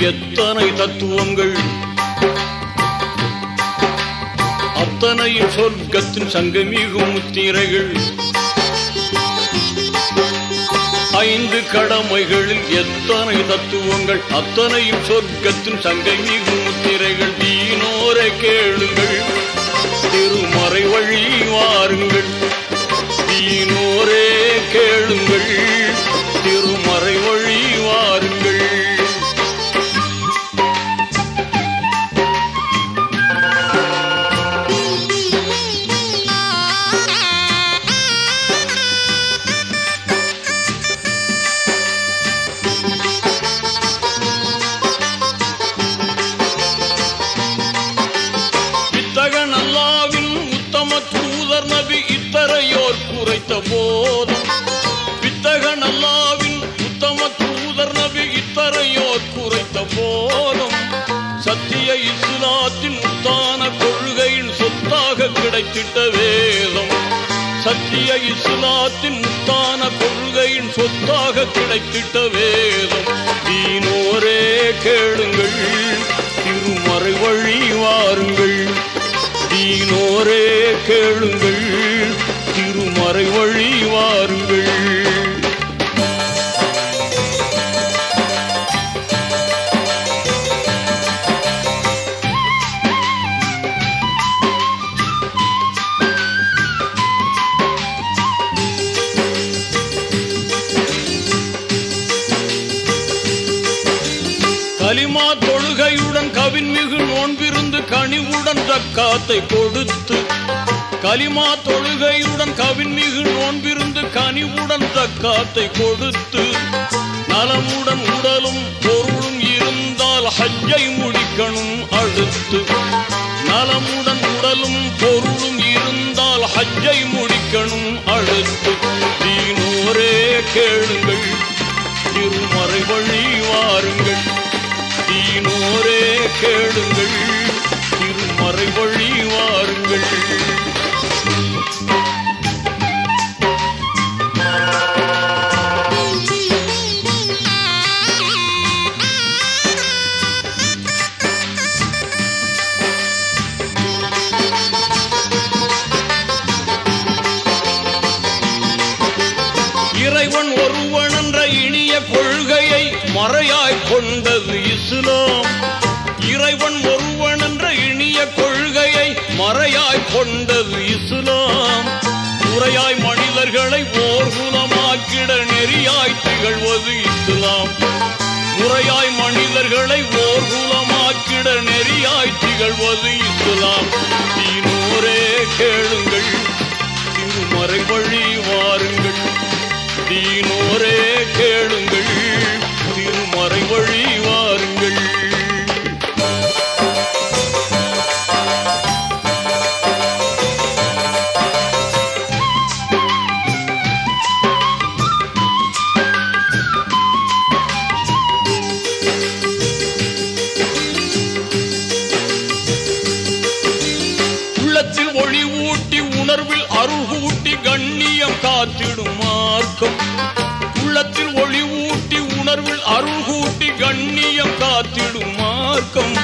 எத்தனை தத்துவங்கள்? அத்தனை சொர்க்கத்தின் சங்கமிகும் முத்திரைகள். ஐந்து கடமைகளில் எத்தனை தத்துவங்கள்? அத்தனையும் சொர்க்கத்தின் சங்கமிகும் முத்திரைகள். தீனோரை கேளுங்கள். திருமறை வழி சத்திய இஸ்லாத்தின் முத்தான கொள்கையின் சொத்தாக கிடைத்திட்ட வேதம். தீனோரே கேளுங்கள் திருமறை வழி வாருங்கள். தீனோரே கேளுங்கள் திருமறை வழி கலிமா தொழுகையுடன் கவின் மிகு நோன்பிருந்து கனிவுடன் தக்காத்தை கொடுத்து கலிமா தொழுகையுடன் கவின் மிகு நோன்பிருந்து கனிவுடன் தக்காத்தை கொடுத்து நலமுடன் உடலும் பொருளும் இருந்தால் ஹஜ்ஜை முடிக்கணும் அடுத்து நலமுடன் உடலும் பொருளும் இருந்தால் ஹஜ்ஜை முடிக்கணும் அடுத்து. தீனோரே கேளுங்கள் திருமறை வழி வாருங்கள். கேளுங்கள். திருமறை வழி வாருங்கள். இறைவன் ஒரு அறையாய் கொண்டது இஸ்லாம் உரையாய் மனிதர்களை ஓர்குலமாக்கிட நெறியாய் திகழ்வது இஸ்லாம் உரையாய் மனிதர்களை ஓர்குலமாக்கிட நெறியாய் திகழ்வது இஸ்லாம் தீனோரே கேளுங்கள் திருமறை வழி ஊட்டி உணர்வில் அருகூட்டி கண்ணியம் காத்திடும் மார்க்கம். உள்ளத்தில் ஒளி ஊட்டி உணர்வில் அருகூட்டி கண்ணியம் காத்திடும் மார்க்கம்.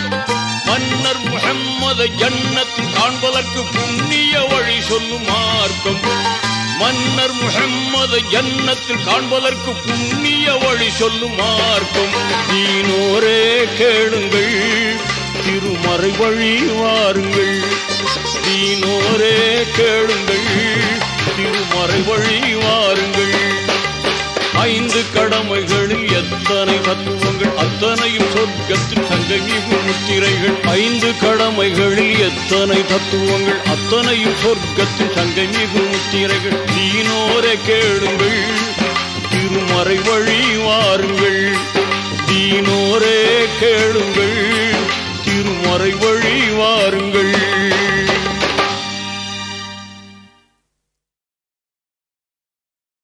மன்னர் முகம்மது ஜன்னத்தில் காண்பதற்கு புண்ணிய வழி சொல்லும் மார்க்கம். மன்னர் முகம்மது ஜன்னத்தில் காண்பதற்கு புண்ணிய வழி சொல்லும் மார்க்கம். நீனோரே கேளுங்கள் திருமறை வழி வாருங்கள். கேளுங்கள். திருமறை வழி வாருங்கள். ஐந்து கடமைகளில் எத்தனை தத்துவங்கள் அத்தனையும் சொர்க்கத்தில் சங்கமிகு முத்திரைகள். ஐந்து கடமைகளில் எத்தனை தத்துவங்கள் அத்தனையும் சொர்க்கத்தில் சங்கமிகு முத்திரைகள். தீனோரை கேளுங்கள். திருமறை வழி வாருங்கள். தீனோரே கேளுங்கள்.